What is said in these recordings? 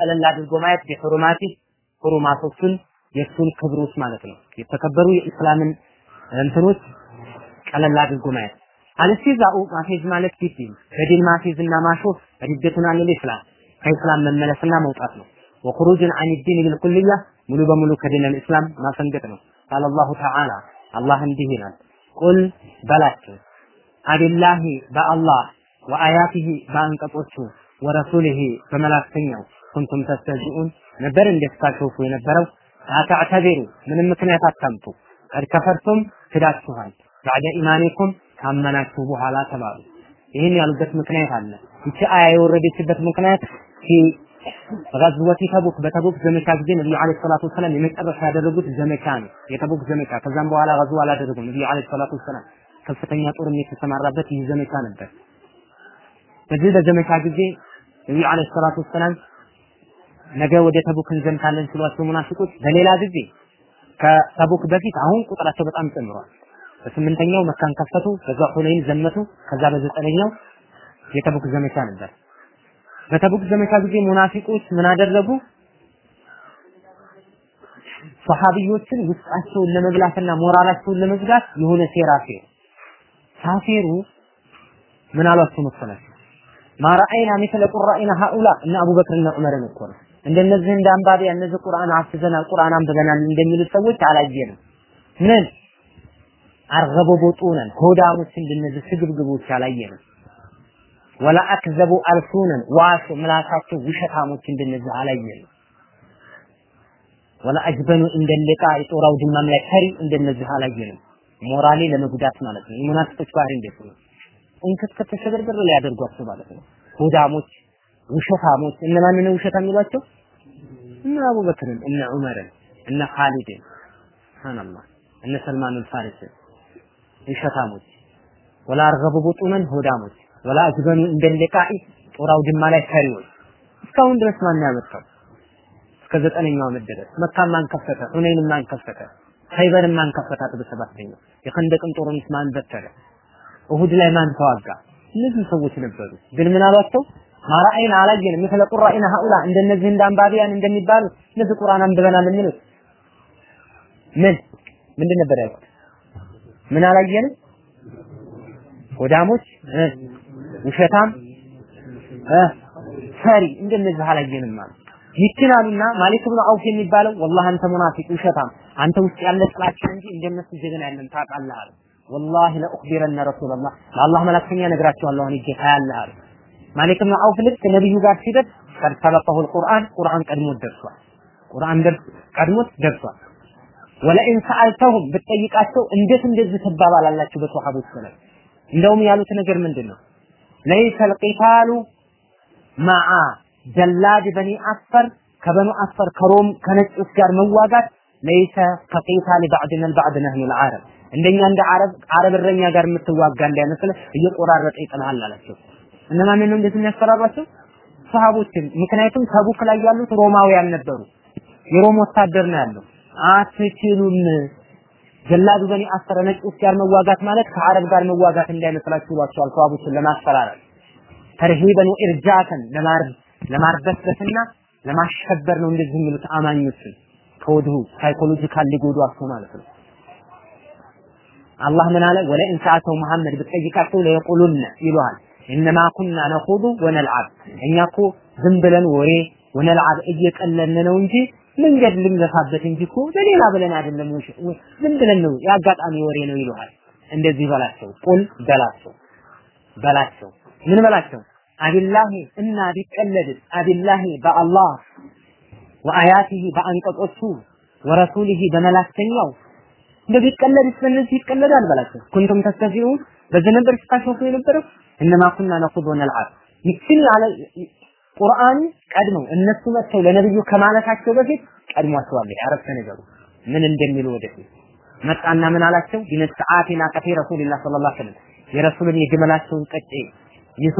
ቀለል አድርጎ ማየት بحرمات ሁሩማቶቹን የእሱን ክብሮች ማለት ነው። የተከበሩ የኢስላምን እንትኖች ቀለል አድርጎ ማየት الاستهزاء ማፌዝ ማለት ፊት በዲን ማፌዝና ማሾፍ ردة عن الإسلام ከኢስላም መመለስና መውጣት ነው። وخروج عن الدين بالكلية ሙሉ በሙሉ ከ دين الإسلام ማፈንገጥ ነው። قال الله تعالى አላህ እንዲህ ይላል፣ قل በላቸው أبالله በአላህ ወአያቲሂ በአንቀጾቹ ወረሱሊሂ በመላክተኛው ኩንቱም ተስተዚኡን ነበር እንደስታሾፉ የነበረው? አታዕተቢሩ ምንም ምክንያት አታምጡ። ቀድ ከፈርቱም ክዳችኋል። ባዕደ ኢማኒኩም ካመናችሁ በኋላ ተባሉ። ይህን ያሉበት ምክንያት አለ። ይቺ አያ የወረደችበት ምክንያት ፊ ተቡክ በተቡክ ዘመቻ ጊዜ ነብዩ አለይሂ ሰላቱ ወሰላም የመጨረሻ ያደረጉት ዘመቻ ነው። የተቡክ ዘመቻ ከዛም በኋላ ገዝዋ አላደረጉም። ነብዩ አለይሂ ሰላቱ ወሰላም ከፍተኛ ጦር የተሰማራበት ይህ ዘመቻ ነበር። በዚህ በዘመቻ ጊዜ ነብዩ አለይሂ ሰላቱ ወሰላም ነገ ወደ ተቡክ እንዘምታለን ሲሏቸው ሙናፊቆች በሌላ ጊዜ ከተቡክ በፊት አሁን ቁጥራቸው በጣም ጨምሯል። በስምንተኛው መካን ከፈቱ፣ በዛ ሁነይን ዘመቱ። ከዛ በዘጠነኛው የተቡክ ዘመቻ ነበር። በተቡክ ዘመቻ ጊዜ ሙናፊቆች ምን አደረጉ? ሰሃቢዮችን ውስጣቸውን ለመብላትና ሞራላቸውን ለመዝጋት የሆነ ሴራ ሴሩ። ሳሴሩ ምን አሏቸው መሰላቸው? ማራአይና ሚስለ ቁራኢና ሀኡላ እነ አቡበክርና ዑመርን እኮ ነው እንደነዚህ እንደ አንባቢ እነዚህ ቁርአን አፍዘናል ቁርአን አንብበናል እንደሚሉት ሰዎች አላየንም። ምን አርገቡ ቡጡነን ሆዳሞች እንደነዚህ ስግብግቦች አላየንም። ወላ አክዘቡ አልሱነን ዋሽ ምላሳቸው ውሸታሞች እንደነዚህ አላየንም። ወላ አጅበኑ እንደለቃ የጦራው ድማም ላይ ፈሪ እንደነዚህ አላየንም። ሞራሌ ለመጉዳት ማለት ነው። የሙናፊቆች ባህሪ እንደዚህ ነው። እንክትክት ተሸበርበር ላይ ያደርጓቸው ማለት ነው። ሆዳሞች ውሸታሞች እነማንን ነው ውሸታም የሚሏቸው? እነ አቡበክርን፣ እነ ዑመርን፣ እነ ኻሊድን ሱብሃንአላህ እነ ሰልማን አልፋሪስን ውሸታሞች ወላ አርገቡ ቡጡነን ሆዳሞች ወላ አጅበኑ እንደለቃኢ ጦራው ድማ ላይ ፈሪዎች እስካሁን ድረስ ማን ያመጣው? እስከ ዘጠነኛው ዓመት ድረስ መካን ማን ከፈተ? ሁነይን ማን ከፈተ? ኸይበርን ማን ከፈታት? በሰባተኛው የኸንደቅን ጦርነት ማን በተረ? እሁድ ላይ ማን ተዋጋ? እነዚህ ሰዎች ነበሩ። ግን ምን አሏቸው? ማራአይን አላየንም ምስለ ቁራኢና ሀኡላ እንደነዚህ እንደ አንባቢያን እንደሚባሉ እነዚህ ቁርአን አንብበናል የሚሉት ምን? ምንድን ነበር ያልኩት? ምን አላየንም? ሆዳሞች ውሸታም? ፈሪ። እንደነዚህ አላየንም ማለት ይችን አሉና ማሊክ ብኑ አውፍ የሚባለው ወላሂ አንተ ሙናፊቅ ውሸታም አንተ ውስጥ ያለ ጥላቻ እንጂ እንደነሱ ጀግና ያለን ታውቃለህ አለ። ወላሂ ለኡኽቢረነ ረሱላላህ ለአላህ መላክተኛ ነግራቸዋለሁ እኔ ጌታ ያለህ አለ ማሊክ ብኑ አውፍ ልክ ነብዩ ጋር ሲደርስ ቀድ ሰበቀሁል ቁርአን ቁርአን ቀድሞት ደርሷል። ቁርአን ቀድሞት ደርሷል። ወለኢን ሰአልተሁም ብትጠይቃቸው እንዴት እንደዚህ ትባባላላችሁ? በሰሃቦች ላይ እንደውም ያሉት ነገር ምንድን ነው ለይሰ ልቂታሉ ማዓ ጀላድ በኒ አስፈር ከበኑ አስፈር ከሮም ከነጮች ጋር መዋጋት ለይሰ ከቂታል ባዕድና ልባዕድ ነህኑ ልዓረብ እንደኛ እንደ አረብ አረብ እረኛ ጋር የምትዋጋ እንዳይመስልህ እየቆራረጠ ይጥልሃል አላቸው እነማንን ነው እንደዚህ የሚያስፈራሯቸው? ሰሃቦችን። ምክንያቱም ተቡክ ላይ ያሉት ሮማውያን ነበሩ። የሮም ወታደር ነው ያለው። አትችሉም። جلاد بني الأصفر ነጮች ጋር መዋጋት ማለት ከአረብ ጋር መዋጋት እንዳይመስላችሁ ይሏቸዋል ሰሃቦችን ለማስፈራራት። ترهيبا وإرجافا ለማርበስበስና ለማሸበር ነው እንደዚህ የሚሉት አማኞችን ከወዲሁ psychological ሊጎዷቸው ማለት ነው። አላህ ምን አለ? ولئن سألتهم መሐመድ ብትጠይቃቸው ليقولن ይሉሃል إنما كنا نخوض ونلعب እኛ እኮ ዝም ብለን ወሬ ወነልዓብ እየቀለልን ነው እንጂ መንገድ ልንገፋበት እንጂ እኮ ለሌላ ብለን አይደለም። ዝም ብለን ነው የአጋጣሚ ወሬ ነው ይሉሃል። እንደዚህ በላቸው። ቁል በላቸው በላቸው ምን በላቸው አቢላሂ እና ቢቀለድ አቢላሂ በአላህ ወአያቲሂ በአንቀጾቹ ወረሱሊሂ በመላክተኛው እንደ ቢቀለድስ በእነዚህ ይቀለዳል በላቸው። ኩንቱም ተስተዚኡን በዚህ ነበር ስታሾፉ የነበረው እነማ ኩና ነኹድ ወነልዓብ ይችን ያለ ቁርአን ቀድመው እነሱ መጥተው ለነብዩ ከማለታቸው በፊት ቀድሟቸዋል። አረፍተ ነገሩ ምን እንደሚሉ ወደፊት መጣና ምን አላቸው? ቢነስዓቲና ቀፊ ረሱልላህ ሰለላሁ ዐለይሂ ወሰለም የረሱልን የግመላቸውን ቀጬ ይዞ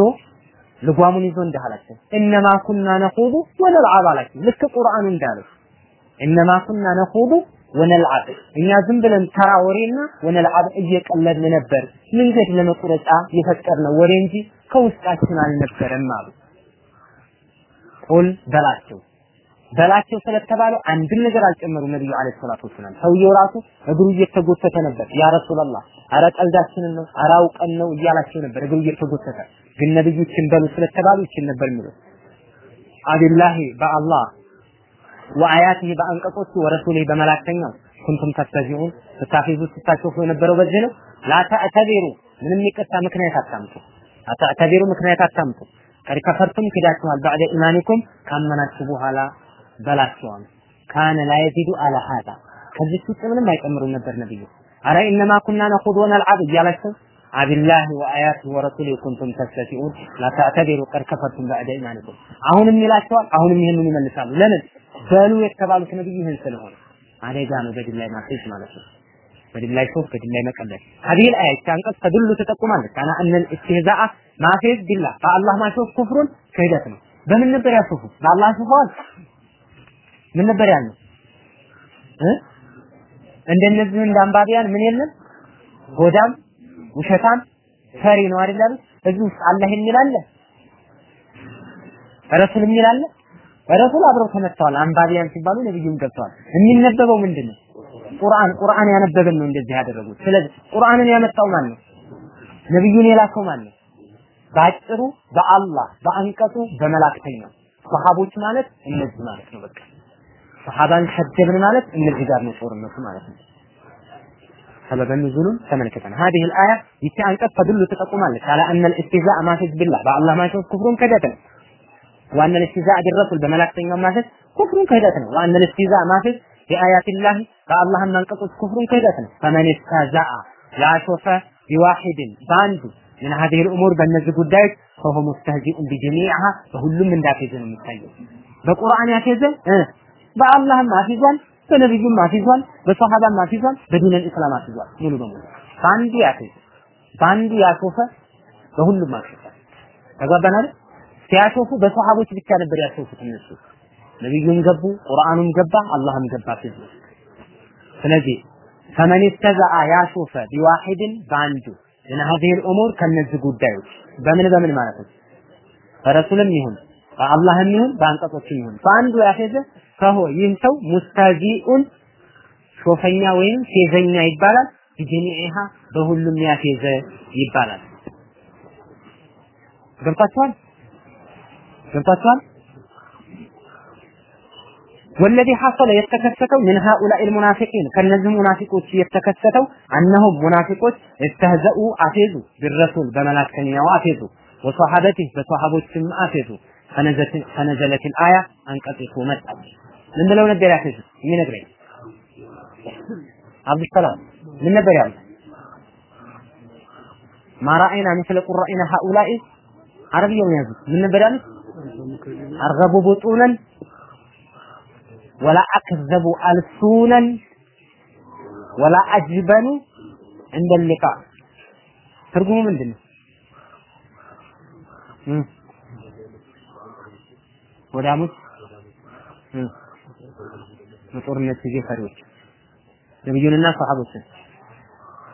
ልጓሙን ይዞ እንዲህ አላቸው፣ እነማ ኩና ነኹዱ ወነልዓብ አላቸው። ልክ ቁርአኑ እንዳለው እነማ ኩና ነኹዱ ወነልዓብ እኛ ዝም ብለን ተራ ወሬና ወነልዓብ እየቀለድን ነበር፣ መንገድ ለመቁረጫ የፈጠርነው ወሬ እንጂ ከውስጣችን አልነበረም አሉ። ቁል በላቸው በላቸው ስለተባሉ አንድም ነገር አልጨመሩም ነብዩ አለይሂ ሰላቱ ወሰላም። ሰውየው ራሱ እግሩ እየተጎተተ ነበር። ያ ረሱላህ አረ ቀልዳችንን ነው አረ አውቀን ነው እያላቸው ነበር እግሩ እየተጎተተ። ግን ነብዩ ይችን በሉ ስለተባሉ ይችን ነበር የሚሉት። አቢላሂ በአላህ ወአያቲሂ በአንቀጾቹ ወረሱሊሂ በመላክተኛው ኩንቱም ተስተዚኡን ስታፊዙ ስታሾፉ የነበረው በዚህ ነው። ላ ተዕተቢሩ ምንም ይቅርታ ምክንያት አታምጡ። ላ ተዕተቢሩ ምክንያት አታምጡ። ቀድ ከፈርቱም ክዳችኋል ባዕደ ኢማኒኩም ካመናችሁ በኋላ በላቸዋል። ካነ ላ የዚዱ አላ ሀዛ ከዚህ ውጭ ምንም አይጨምሩም ነበር ነብዩ። አረ ኢነማ ኩና ነኹድ ወነልዓብ እያላቸው አቢላሂ ወአያቲሂ ወረሱሊሂ ኩንቱም ተስተዚኡን ላ ተዕተቢሩ ቀድ ከፈርቱም ባዕደ ኢማኒኩም አሁንም ይላቸዋል። አሁንም ይህንን ይመልሳሉ። ለምን በሉ የተባሉት ነብዩ ይህን ስለሆነ አደጋ ነው በድን ላይ ማፌዝ ማለት ነው። በድን ላይ ሶፍ በድን ላይ መቀለድ هذه الآية አንቀጽ ተድሉ ትጠቁማለች አና እነ الاستهزاء ማፌዝ ቢላህ በአላህ ማሾፍ ኩፍሩን ክህደት ነው። በምን ነበር ያሾፉ? በአላህ አሾፈዋል። ምን ነበር ያልነው እ እንደነዚህ እንደ አንባቢያን ምን የለም ጎዳም ውሸታም ፈሪ ነው አይደል? እዚህ ውስጥ አላህ የሚል አለ፣ ረሱል የሚል አለ። ረሱል አብረው ተመተዋል። አንባቢያን ሲባሉ ነብዩም ገብተዋል። የሚነበበው ምንድን ነው? ቁርአን ቁርአን ያነበበን ነው እንደዚህ ያደረጉት። ስለዚህ ቁርአንን ያመጣው ማን ነው? ነብዩን የላከው ማን ነው? በአጭሩ በአላህ በአንቀጹ በመላእክተኛው ሰሃቦች ማለት እነዚህ ማለት ነው። በቃ ሰሃባን ሰደብን ማለት እነዚህ ጋር ነው ጦርነቱ ማለት ነው። ሰበበ ኑዙሉን ተመልክተን هذه الآية ይቺ አንቀጽ ተድሉ ትጠቁማለች على أن الاستهزاء ማፌዝ بالله በአላህ ማሾፍ ኩፍሩን ክህደት وأن الاستهزاء بالرسول بملاك سنة ما فيه كفر كهدأتنا. وأن الاستهزاء ما فيه في آيات الله قال الله أن القصص كفر كهدأتنا. فمن استهزاء لا شوف بواحد باندو من هذه الأمور بأن الزبودات فهو مستهزئ بجميعها فهل من ذاك الزن المتخيل بقرآن يا إيه. كذا بقى الله ما في زن بنبي ما في زن بصحابة ما في زن بدين الإسلام ما في زن. يقول بملو باندي يا كذا باندي يا شوف فهل من ذاك الزن أقول بنا ሲያሾፉ በሰሃቦች ብቻ ነበር ያሾፉት እነሱ። ነብዩም ገቡ፣ ቁርአኑም ገባ፣ አላህም ገባ ሲሉ ስለዚህ ፈመን ተዛአ ያሾፈ ቢዋሂድን በአንዱ ምን ሀዚህ ኡሙር ከነዚህ ጉዳዮች በምን በምን ማለት ነው? በረሱልም ይሁን በአላህም ይሁን በአንቀጾችም ይሁን በአንዱ ያፌዘ ከሆ ይህ ሰው ሙስታጂኡን ሾፈኛ ወይም ፌዘኛ ይባላል። ቢጀሚዒሃ በሁሉም ያፌዘ ይባላል። ገብታችኋል? ገብታችኋል ወለዚ ሐሰለ የተከሰተው ምን ሃኡላኢ ልሙናፊቂን ከነዚህ ሙናፊቆች የተከሰተው አነሁም ሙናፊቆች እስተህዘኡ አፌዙ ቢረሱል በመላክተኛው አፌዙ ወሰሐበቲህ በሰሃቦችም አፌዙ። ፈነዘለት ልአያ አንቀጽቱ መጣች ምን ብለው ነበር ያፌዙ? የሚነግረኝ አብዱሰላም ምን ነበር ያሉት? ማራአይና ምስለ ቁራኢና ሃኡላኢ አረብያውን ያዙት። ምን ነበር ያሉት አርገቡ ቡጡነን ወላ አክዘቡ አልሱነን ወላ አጅበኑ እንደ ሊቃ ትርጉሙ ምንድን ነው? ወዳሞች በጦርነት ጊዜ ፈሪዎች ነብዩንና ሰሃቦችን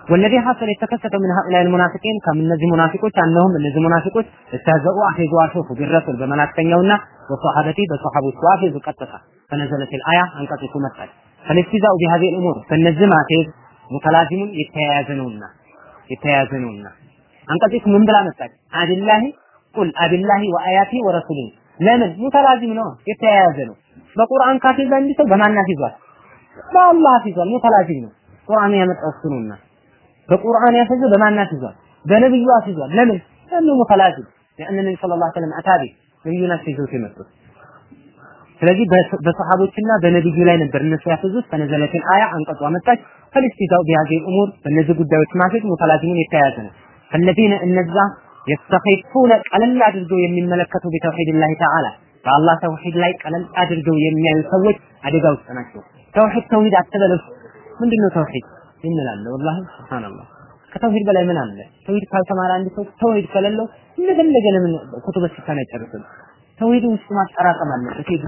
ወለዚ ሐሰል የተከሰተው ምን ሀኡላ المنافقين ከእነዚህ ሙናፊቆች አነሁም እነዚህ ሙናፊቆች እስተዘኡ አፌዙ አሾፉ ቢረሱል በመላክተኛውና በሰሃበቲ በሰሃቦቹ አፌዙ ቀጥታ ፈነዘለት الآية አንቀጽቱ መጣች ፈለስቲዛኡ بهذه الأمور በእነዚህ ማፌዝ ሙተላዚሙን የተያያዘ ነውና የተያያዘ ነውና አንቀጽቱ ምን ብላ መጣች አቢላሂ ቁል አቢላሂ ወአያቲ ወረሱሊ ለምን ሙተላዚም ነው የተያያዘ ነው በቁርአን ካፌዛ እንዲ ሰው በማን አፊዟል በአላህ አፊዟል ሙተላዚም ነው ቁርአን ያመጣው እሱ ነውና በቁርአን ያፈዘ በማን አፊዟል በነብዩ አፊዟል ለምን ለምን ሙተላዚም لأن النبي صلى الله عليه وسلم أتى به ነብዩን አፊዞት የመጡት ስለዚህ በሰሃቦችና በነብዩ ላይ ነበር እነሱ ያፈዙት ፈነዘለትን አያ አንቀጿ መጣች ፈልስቲዛው ቢያዚህ ኡሙር በእነዚህ ጉዳዮች ማፈዝ ሙተላዚሙን የተያያዘ ነው الذين እነዛ የስተኺፉነ ቀለል አድርገው የሚመለከቱ ቢተውሂድላሂ ተዓላ በአላህ ተውሂድ ላይ ቀለል አድርገው የሚያዩ ሰዎች አደጋ ውስጥ ናቸው። ተውሂድ ተውሂድ አትበለው። ምንድነው ተውሂድ እንላለን። ወላሂ ሱብሃንአላህ ከተውሂድ በላይ ምን አለ? ተውሂድ ካልተማረ አንድ ሰው ተውሂድ ከሌለው እንደፈለገ ለምን ኩቱበ ሲታን አይጨርስም? ተውሂድ ውስጥ ማጠራቀም አለበት። ሄዱ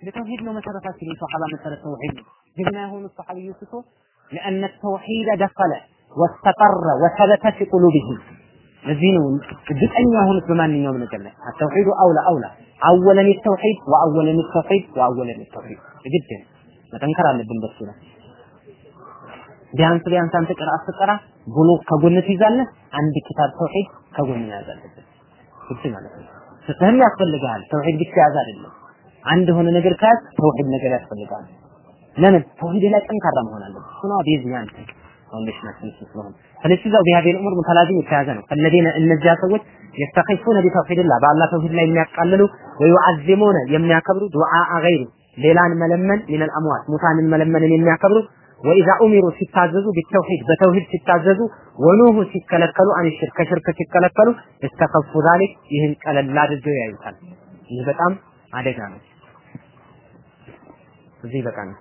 ለተውሂድ ነው መሰረታችን። የሰሃባ መሰረት ተውሂድ ነው። ጀግና የሆኑ ሰሃቢዎች እኮ لأن التوحيد دخل واستقر وثبت في قلوبهم ለዚህ ነው እርግጠኛ የሆኑት በማንኛውም ነገር ላይ አተውሂዱ አውላ አውላ አወለን ተውሂድ ወአወለን ተውሂድ ወአወለን ተውሂድ ግድ መጠንከር አለብን በሱ ላይ ቢያንስ ቢያንስ አንተ ቅራ ስትቀራ ብሎ ከጎን ትይዛለህ አንድ ኪታብ ተውሂድ ከጎን መያዝ ማለት ነው። ፍትህም ያስፈልጋል ተውሂድ ብቻ ያዝ አይደለም። አንድ የሆነ ነገር ከያዝ ተውሂድ ነገር ያስፈልጋል ለምን? ተውሂድ ላይ ጠንካራ መሆን እሱ ነው ቤዝ ያንተ እሱ ስለሆነ። ስለዚህ እዛው ቢሃዲር ኡሙር ሙተላዚም የተያዘ ነው። ከለዲነ እነዚያ ሰዎች የስተኺፉነ ቢተውሂድላህ በአላህ ተውሂድ ላይ የሚያቃልሉ ወዩዓዚሙነ የሚያከብሩ ዱዓ ገይሩ ሌላን መለመን ሚነል አምዋት ሙታንን መለመንን የሚያከብሩ ወኢዛ ኡሚሩ ሲታዘዙ ቢተውሂድ በተውሂድ ሲታዘዙ ወኑሁ ሲከለከሉ አን ሽርክ ከሽርክ ሲከለከሉ እስተከፉ ዛሊክ ይህን ቀለል አድርገው ያዩታል። ይህ በጣም አደጋ ነው። እዚህ በቃ ነው።